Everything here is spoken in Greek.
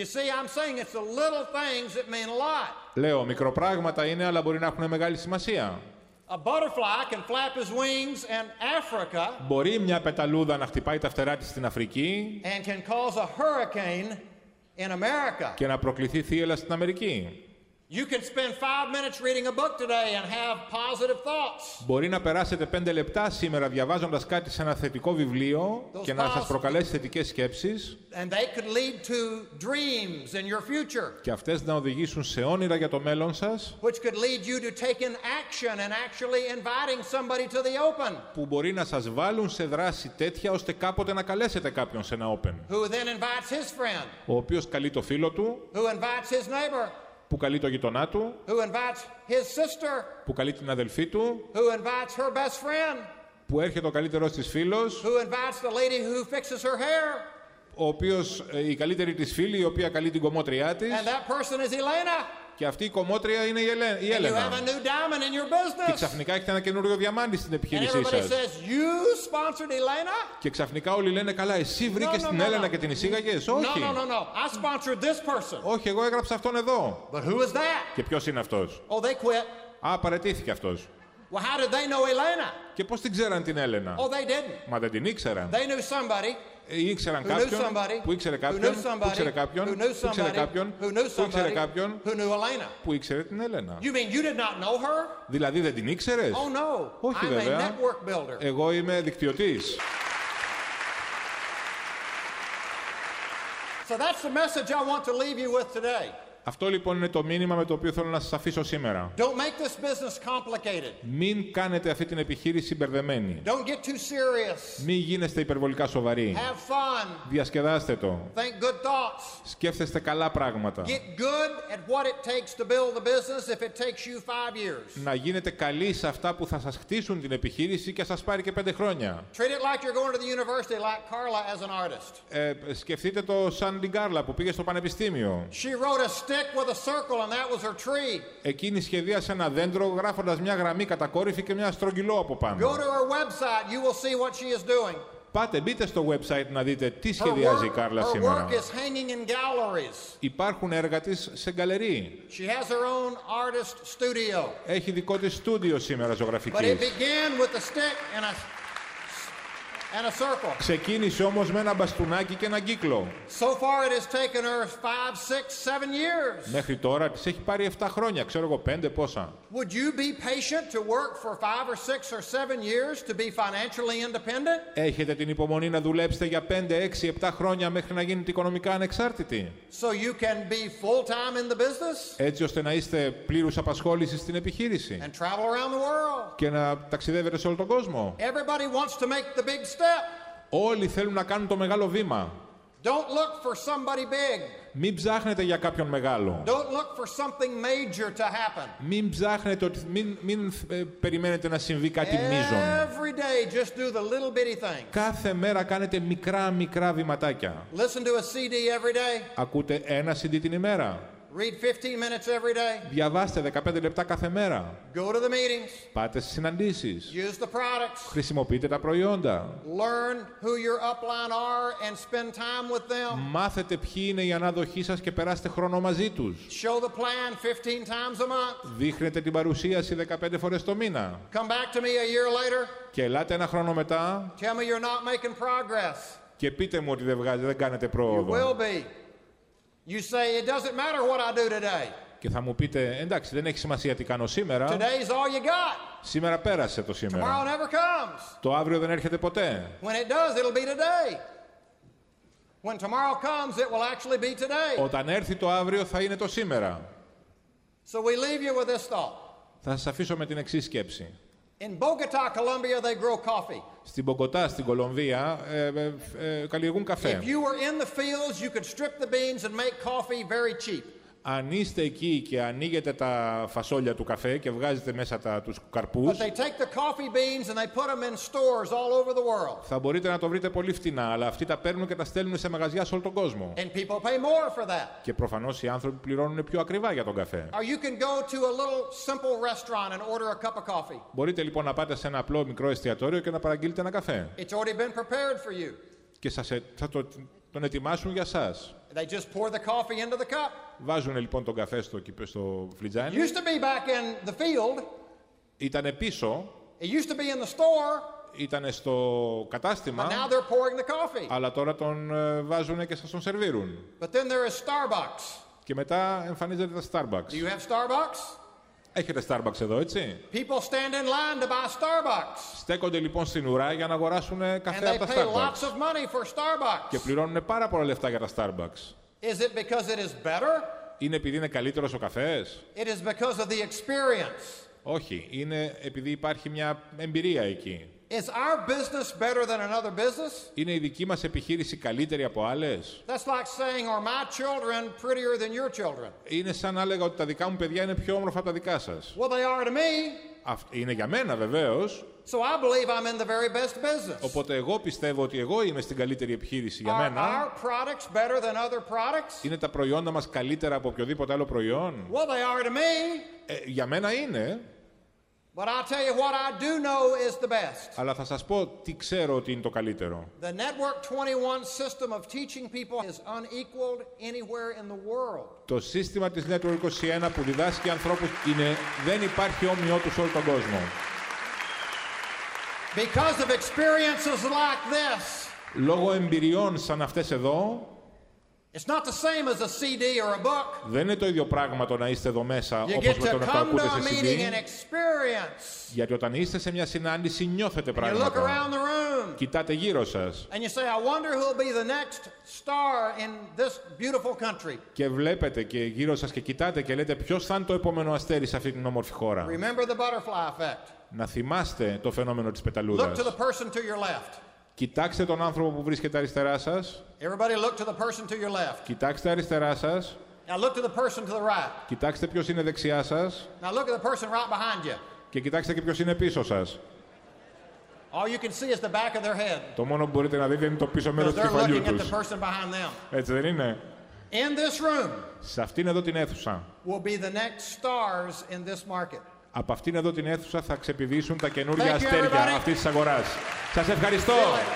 You see, I'm saying it's the little things that mean a lot. Λέω, μικροπράγματα είναι, αλλά μπορεί να έχουν μεγάλη σημασία. A butterfly can flap his wings in Africa Μπορεί μια πεταλούδα να χτυπάει τα φτερά της στην Αφρική and can cause a hurricane in America. και να προκληθεί θύελα στην Αμερική. You can spend five minutes reading a book today and have positive thoughts. Μπορεί να περάσετε πέντε λεπτά σήμερα διαβάζοντας κάτι σε ένα θετικό βιβλίο και να σας προκαλέσει θετικές σκέψεις. And they could lead to dreams in your future, και αυτές να οδηγήσουν σε όνειρα για το μέλλον σας. Which could lead you to take an action and actually inviting somebody to the open, που μπορεί να σας βάλουν σε δράση τέτοια ώστε κάποτε να καλέσετε κάποιον σε ένα open. Who then invites his friend, ο οποίος καλεί το φίλο του, who invites his neighbor, που καλεί το γειτονά του, who invites his sister, που καλεί την αδελφή του, who invites her best friend, που έρχεται ο καλύτερος της φίλος, who invites the lady who fixes her hair, ο οποίος, ε, η καλύτερη της φίλη, η οποία καλεί την κομμότριά της. And that person is Elena. Και αυτή η κομμότρια είναι η, Ελέ, η And you have Έλενα. a new diamond in your Και business. ξαφνικά έχετε ένα καινούριο διαμάντι στην And επιχείρησή everybody σας. says, You sponsored Elena? Και ξαφνικά όλοι λένε καλά, εσύ βρήκες No, no, την no, Έλενα no. και την εισήγαγες; No, Όχι. no, no, no. I sponsored this person. Όχι, εγώ έγραψα αυτόν εδώ. But who is that? Και ποιος είναι αυτός; Oh, they quit. Α, παρετήθηκε αυτός. Well, how did they know Elena? Και πώς την ξέραν την Έλενα; Oh, they didn't. Μα δεν την ήξεραν. They knew somebody Ε, ε, ήξεραν κάποιον που ήξερε κάποιον που ήξερε κάποιον που ήξερε κάποιον που ήξερε κάποιον που ήξερε την Έλενα. Δηλαδή δεν την ήξερες; Όχι βέβαια. Εγώ είμαι δικτυωτής. So that's the message I want to leave you with today. Αυτό λοιπόν είναι το μήνυμα με το οποίο θέλω να σας αφήσω σήμερα. Don't make this business complicated. Μην κάνετε αυτή την επιχείρηση μπερδεμένη. Don't get too serious. Μην γίνεστε υπερβολικά σοβαροί. Have fun. Διασκεδάστε το. Think good thoughts. Σκέφτεστε καλά πράγματα. Get good at what it takes to build the business if it takes you five years. Να γίνετε καλοί σε αυτά που θα σας χτίσουν την επιχείρηση και σας πάρει και πέντε χρόνια. Treat it like you're going to the university, like Carla as an artist. Ε, σκεφτείτε το Σαν Ντιγκάρλα που πήγε στο πανεπιστήμιο. She wrote a stick with a circle, and that was her tree. Εκείνη σχεδίασε ένα δέντρο γράφοντας μια γραμμή κατακόρυφη και μια στρογγυλό από Go πάνω. to her website, you will see what she is doing. Πάτε, μπείτε στο website να δείτε τι Her σχεδιάζει η work, Κάρλα her σήμερα. work is hanging in galleries. Υπάρχουν έργα της σε γκαλερί. She has her own artist studio. Έχει δικό της στούντιο σήμερα But it ζωγραφικής. began with a stick and a, and a circle. Ξεκίνησε όμως με ένα μπαστούνάκι και ένα κύκλο. So far, it has taken her five, six, seven years. Μέχρι τώρα της έχει πάρει 7 χρόνια, ξέρω εγώ 5 πόσα. Would you be patient to work for five or six or seven years to be financially independent? Έχετε την υπομονή να δουλέψετε για 5, 6, 7 χρόνια μέχρι να γίνετε οικονομικά ανεξάρτητοι; So you can be full time in the business Έτσι ώστε να είστε πλήρους απασχόλησης στην επιχείρηση. and travel around the world. Και να ταξιδεύετε σε όλο τον κόσμο. Everybody wants to make the big step. Όλοι θέλουν να κάνουν το μεγάλο βήμα. Don't look for somebody big. Μην ψάχνετε για κάποιον μεγάλο. Don't look for something major to happen. Μην ψάχνετε ότι. Μην, μην ε, περιμένετε να συμβεί κάτι μείζον. Every day, just do the little bitty things. Κάθε μέρα κάνετε μικρά μικρά βηματάκια. Listen to a CD every day. Ακούτε ένα CD την ημέρα. Read 15 minutes every day. Διαβάστε 15 λεπτά κάθε μέρα. Go to the meetings. Πάτε στις συναντήσεις. Use the products. Χρησιμοποιείτε τα προϊόντα. Learn who your upline are and spend time with them. Μάθετε ποιοι είναι οι ανάδοχοί σας και περάστε χρόνο μαζί τους. Show the plan 15 times a month. Δείχνετε την παρουσίαση 15 φορές το μήνα. Come back to me a year later. Και ελάτε ένα χρόνο μετά Tell me you're not making progress. και πείτε μου ότι δεν, βγάζετε, δεν κάνετε You πρόοδο. will be. You say, it doesn't matter what I do today. Και θα μου πείτε, εντάξει, δεν έχει σημασία τι κάνω σήμερα. Today's all you got. Σήμερα πέρασε το Tomorrow σήμερα. never comes. Το αύριο δεν έρχεται ποτέ. When it does, it'll be today. When tomorrow comes, it will actually be today. Όταν έρθει το αύριο θα είναι το σήμερα. So we leave you with this thought. Θα σας αφήσω με την εξή σκέψη. In Bogota, Colombia, they grow coffee. Στην Πογκοτά, στην Κολομβία, ε, ε, ε, καλλιεργούν καφέ. If you were in the fields, you could strip the beans and make coffee very cheap. Αν είστε εκεί και ανοίγετε τα φασόλια του καφέ και βγάζετε μέσα τα, τους καρπούς, But they take the coffee beans and they put them in stores all over the world. θα μπορείτε να το βρείτε πολύ φτηνά, αλλά αυτοί τα παίρνουν και τα στέλνουν σε μαγαζιά σε όλο τον κόσμο. And people pay more for that. Και προφανώς οι άνθρωποι πληρώνουν πιο ακριβά για τον καφέ. Or you can go to a little simple restaurant and order a cup of coffee. Μπορείτε λοιπόν να πάτε σε ένα απλό μικρό εστιατόριο και να παραγγείλετε ένα καφέ. It's already been prepared for you. Και σας, ε- θα το, τον ετοιμάσουν για σας. They just pour the coffee into the cup. Βάζουν λοιπόν τον καφέ στο, κήπε- στο φλιτζάνι. Used to be back in the field. Ήτανε πίσω, It used to be in the store, ήτανε στο but κατάστημα, now they're pouring the coffee. αλλά τώρα τον ε, βάζουν και σας τον σερβίρουν. But then there is Starbucks. Και μετά εμφανίζεται τα Do Starbucks. you have Starbucks? Έχετε Starbucks εδώ, έτσι; People stand in line to buy Starbucks. Στέκονται λοιπόν στην ουρά για να αγοράσουν And καφέ they από τα pay lots Starbucks. of money for Και Starbucks. πληρώνουν πάρα πολλά λεφτά για τα Starbucks. Is it because it is better? Είναι επειδή είναι καλύτερος ο καφές; It is because of the experience. Όχι, είναι επειδή υπάρχει μια εμπειρία εκεί. Is our business better than another business? Είναι η δική μας επιχείρηση καλύτερη από άλλες; That's like saying, are my children prettier than your children? Είναι σαν να έλεγα ότι τα δικά μου παιδιά είναι πιο όμορφα από τα δικά σας. Well, they are to me, Αυ- Είναι για μένα βεβαίως, so I believe I'm in the very best business. οπότε εγώ πιστεύω ότι εγώ είμαι στην καλύτερη επιχείρηση για Are μένα. our products better than other products? Είναι τα προϊόντα μας καλύτερα από οποιοδήποτε άλλο προϊόν; Well, they are to me, Ε, για μένα είναι, but I'll tell you what I do know is the best. αλλά θα σας πω τι ξέρω ότι είναι το καλύτερο. The Network 21 system of teaching people is unequaled anywhere in the world. Το σύστημα της Network 21 που διδάσκει ανθρώπους είναι, δεν υπάρχει όμοιό του σε όλο τον κόσμο. Because of experiences like this, Λόγω εμπειριών σαν αυτές εδώ, it's not the same as a CD or a book. δεν είναι το ίδιο πράγμα το να είστε εδώ μέσα You όπως get με το to να το come to ακούτε a σε meeting and CD. experience. Γιατί όταν είστε σε μια συνάντηση νιώθετε You look πράγματα. around the room Κοιτάτε γύρω σας and you say, I wonder who'll be the next star in this beautiful country. και βλέπετε και γύρω σας και κοιτάτε και λέτε ποιος θα είναι το επόμενο αστέρι σε αυτή την όμορφη χώρα; Remember the butterfly effect. Να θυμάστε το φαινόμενο της Look πεταλούδας. to the person to your left. Κοιτάξτε τον άνθρωπο που βρίσκεται αριστερά σας. Everybody look to the person to your left. Κοιτάξτε αριστερά σας. Now look to the person to the right. Κοιτάξτε ποιος είναι δεξιά σας. Now look at the person right behind you. Και κοιτάξτε και ποιος είναι πίσω σας. All you can see is the back of their head. Το μόνο που μπορείτε να δείτε είναι το πίσω Because μέρος του they're κεφαλιού looking at τους. the person behind them. Έτσι δεν είναι. In this room Σε αυτήν εδώ την αίθουσα. will be the next stars in this market. Από αυτήν εδώ την αίθουσα θα ξεπηδήσουν τα καινούργια Thank you, αστέρια everybody. αυτής της αγοράς. Σας ευχαριστώ. Really.